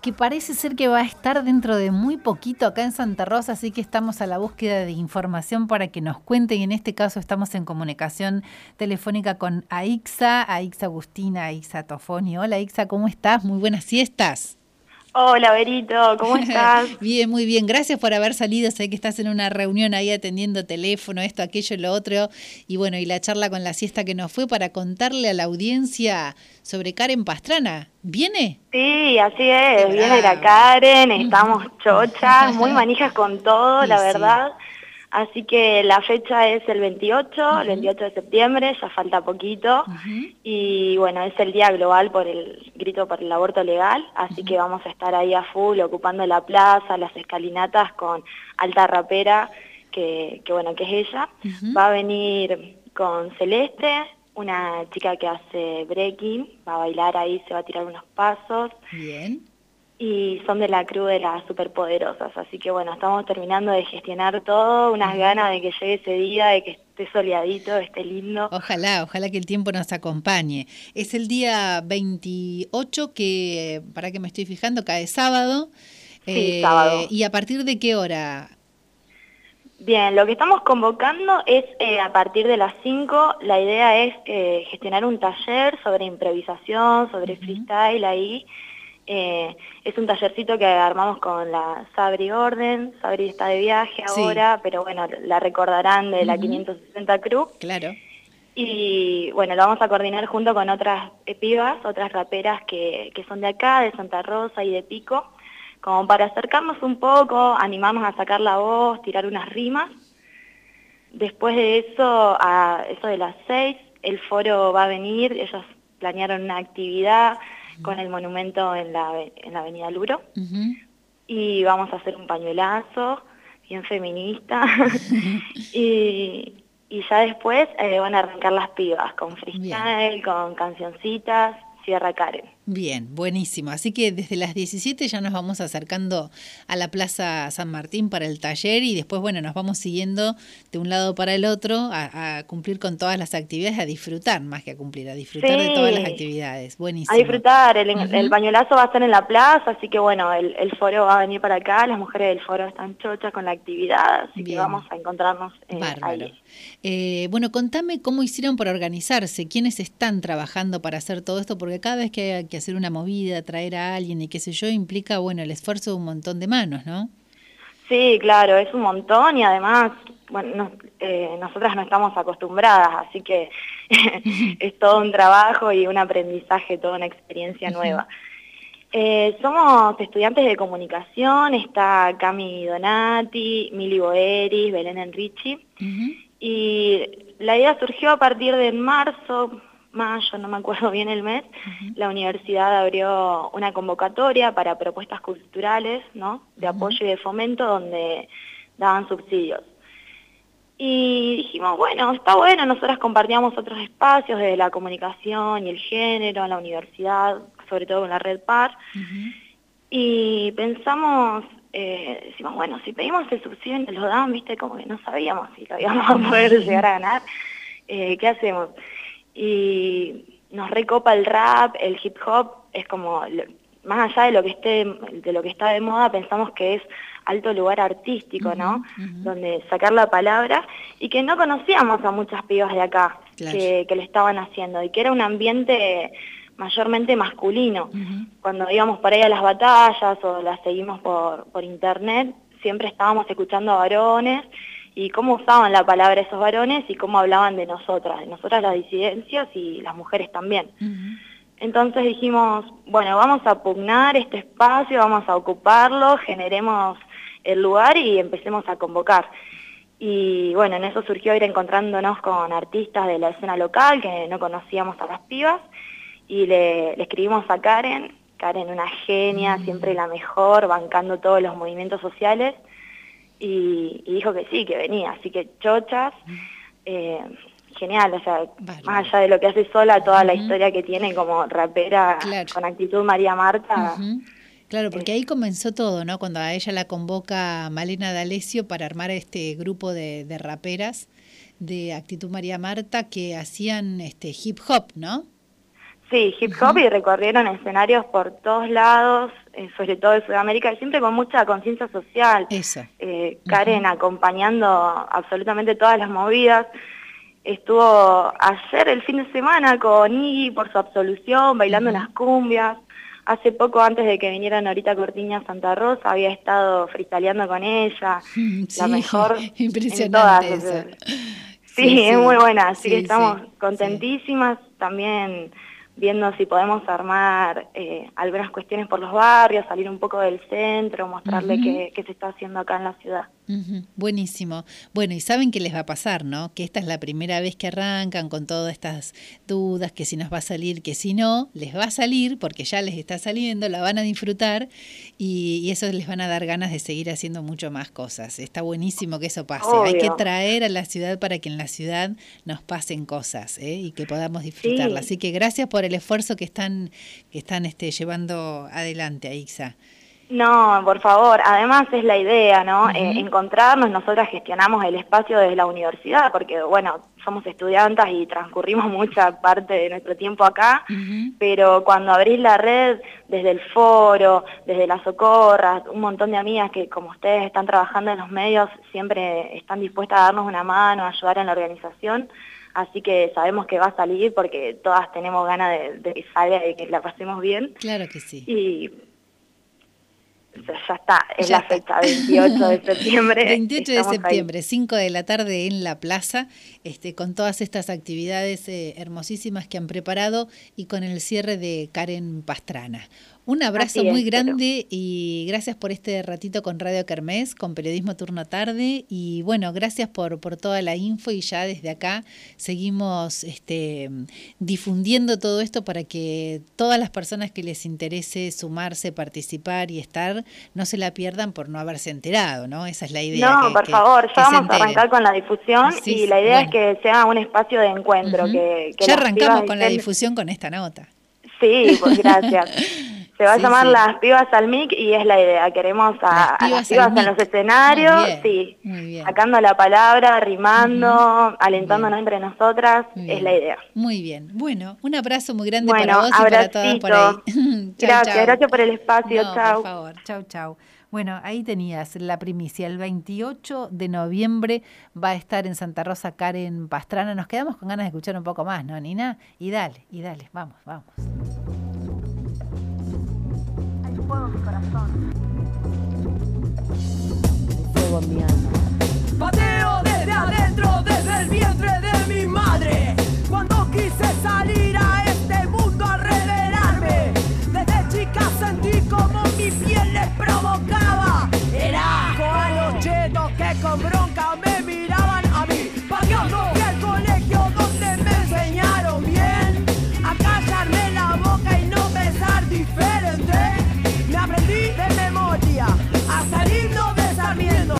que parece ser que va a estar dentro de muy poquito acá en Santa Rosa, así que estamos a la búsqueda de información para que nos cuente y en este caso estamos en comunicación telefónica con Aixa, Aixa Agustina, Aixa Tofoni. Hola Aixa, ¿cómo estás? Muy buenas siestas. Hola, Berito, ¿cómo estás? bien, muy bien. Gracias por haber salido. Sé que estás en una reunión ahí atendiendo teléfono, esto, aquello, lo otro. Y bueno, y la charla con la siesta que nos fue para contarle a la audiencia sobre Karen Pastrana. ¿Viene? Sí, así es. Viene la Karen, estamos chochas, muy manijas con todo, la verdad. Así que la fecha es el 28, el 28 de septiembre, ya falta poquito. Y bueno, es el día global por el grito por el aborto legal, así que vamos a estar ahí a full ocupando la plaza, las escalinatas con alta rapera, que, bueno, que es ella. Va a venir con Celeste, una chica que hace breaking, va a bailar ahí, se va a tirar unos pasos. Bien y son de la cruz de las superpoderosas. Así que bueno, estamos terminando de gestionar todo, unas ganas de que llegue ese día, de que esté soleadito, esté lindo. Ojalá, ojalá que el tiempo nos acompañe. Es el día 28 que, para que me estoy fijando, cae sábado. Sí, sábado. Eh, ¿Y a partir de qué hora? Bien, lo que estamos convocando es eh, a partir de las 5, la idea es eh, gestionar un taller sobre improvisación, sobre freestyle ahí, eh, es un tallercito que armamos con la Sabri Orden. Sabri está de viaje ahora, pero bueno, la recordarán de la 560 Cruz. Claro. Y bueno, lo vamos a coordinar junto con otras pibas, otras raperas que, que son de acá, de Santa Rosa y de Pico, como para acercarnos un poco, animarnos a sacar la voz, tirar unas rimas. Después de eso, a eso de las 6, el foro va a venir, ellos planearon una actividad con el monumento en la, en la avenida Luro. Y vamos a hacer un pañuelazo, bien feminista. y, y, ya después eh, van a arrancar las pibas con freestyle, con cancioncitas, Sierra Karen. Bien, buenísimo. Así que desde las 17 ya nos vamos acercando a la Plaza San Martín para el taller y después, bueno, nos vamos siguiendo de un lado para el otro a, cumplir con todas las actividades, a disfrutar más que a cumplir, a disfrutar de todas las actividades. Buenísimo. A disfrutar. El, bañolazo va a estar en la plaza, así que bueno, el, foro va a venir para acá. Las mujeres del foro están chochas con la actividad, así que vamos a encontrarnos eh, ahí. Eh, bueno, contame cómo hicieron para organizarse, quiénes están trabajando para hacer todo esto, porque cada vez que que hacer una movida, traer a alguien y qué sé yo, implica, bueno, el esfuerzo de un montón de manos, ¿no? Sí, claro, es un montón y además, bueno, eh, nosotras no estamos acostumbradas, así que es todo un trabajo y un aprendizaje, toda una experiencia nueva. Eh, somos estudiantes de comunicación, está Cami Donati, Mili Boeris, Belén Enrichi, y la idea surgió a partir de marzo, mayo, no me acuerdo bien el mes, la universidad abrió una convocatoria para propuestas culturales, ¿no? De apoyo y de fomento donde daban subsidios. Y dijimos, bueno, está bueno, nosotras compartíamos otros espacios de la comunicación y el género en la universidad, sobre todo con la red PAR, y pensamos, eh, decimos, bueno, si pedimos el subsidio y nos lo dan, viste, como que no sabíamos si lo íbamos a poder llegar a ganar, eh, ¿qué hacemos? Y nos recopa el rap, el hip hop, es como, más allá de lo que esté, de lo que está de moda, pensamos que es alto lugar artístico, ¿no? Donde sacar la palabra y que no conocíamos a muchas pibas de acá que, que, lo estaban haciendo y que era un ambiente mayormente masculino. Cuando íbamos por ahí a las batallas o las seguimos por, por internet, siempre estábamos escuchando a varones y cómo usaban la palabra esos varones y cómo hablaban de nosotras, de nosotras las disidencias y las mujeres también. Entonces dijimos, bueno, vamos a pugnar este espacio, vamos a ocuparlo, generemos el lugar y empecemos a convocar. Y bueno, en eso surgió ir encontrándonos con artistas de la escena local que no conocíamos a las pibas y le, escribimos a Karen, Karen una genia, siempre la mejor, bancando todos los movimientos sociales y, dijo que sí, que venía, así que chochas, eh, genial, o sea, más allá de lo que hace sola, toda la historia que tiene como rapera con actitud María Marta. Claro, porque ahí comenzó todo, ¿no? Cuando a ella la convoca Malena D'Alessio para armar este grupo de, de raperas de Actitud María Marta que hacían este hip hop, ¿no? Sí, hip hop y recorrieron escenarios por todos lados, eh, sobre todo de Sudamérica, y siempre con mucha conciencia social. Eh, Karen acompañando absolutamente todas las movidas. Estuvo ayer el fin de semana con Iggy por su absolución, bailando las cumbias. Hace poco, antes de que viniera Norita Cortiña Santa Rosa, había estado freestyleando con ella. la mejor impresionante en todas. Sí, es muy buena, así que estamos contentísimas. También viendo si podemos armar eh, algunas cuestiones por los barrios, salir un poco del centro, mostrarle qué, se está haciendo acá en la ciudad. Buenísimo. Bueno, y saben qué les va a pasar, ¿no? Que esta es la primera vez que arrancan con todas estas dudas, que si nos va a salir, que si no, les va a salir porque ya les está saliendo, la van a disfrutar y, eso les van a dar ganas de seguir haciendo mucho más cosas. Está buenísimo que eso pase. Hay que traer a la ciudad para que en la ciudad nos pasen cosas ¿eh? y que podamos disfrutarla. Así que gracias por el esfuerzo que están, que están este, llevando adelante, Aixa. No, por favor, además es la idea, ¿no? Eh, encontrarnos, nosotras gestionamos el espacio desde la universidad, porque bueno, somos estudiantas y transcurrimos mucha parte de nuestro tiempo acá, pero cuando abrís la red desde el foro, desde las socorras, un montón de amigas que como ustedes están trabajando en los medios, siempre están dispuestas a darnos una mano, a ayudar en la organización, así que sabemos que va a salir porque todas tenemos ganas de, de que salga y que la pasemos bien. Claro que sí. Y ya está, es la fecha, 28 de septiembre. 28 de septiembre, 5 de la tarde en la plaza, este, con todas estas actividades eh, hermosísimas que han preparado y con el cierre de Karen Pastrana. Un abrazo muy grande y gracias por este ratito con Radio Kermés, con Periodismo Turno Tarde. Y bueno, gracias por, por toda la info y ya desde acá seguimos este, difundiendo todo esto para que todas las personas que les interese sumarse, participar y estar, no se la pierdan por no haberse enterado, ¿no? Esa es la idea. No, por favor, ya vamos a arrancar con la difusión y la idea es que sea un espacio de encuentro. que, ya arrancamos con la difusión con esta nota. Sí, pues gracias. Se va a llamar Las Pibas al MIC y es la idea. Queremos a las pibas, en los escenarios, sí, sacando la palabra, rimando, alentándonos entre nosotras, es la idea. Muy bien. Bueno, un abrazo muy grande para vos y para todas por ahí. gracias, gracias por el espacio. chao. Por favor, chau, chau. Bueno, ahí tenías la primicia. El 28 de noviembre va a estar en Santa Rosa Karen Pastrana. Nos quedamos con ganas de escuchar un poco más, ¿no, Nina? Y dale, y dale, vamos, vamos fuego en mi corazón. fuego mi.